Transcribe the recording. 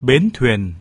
bến thuyền.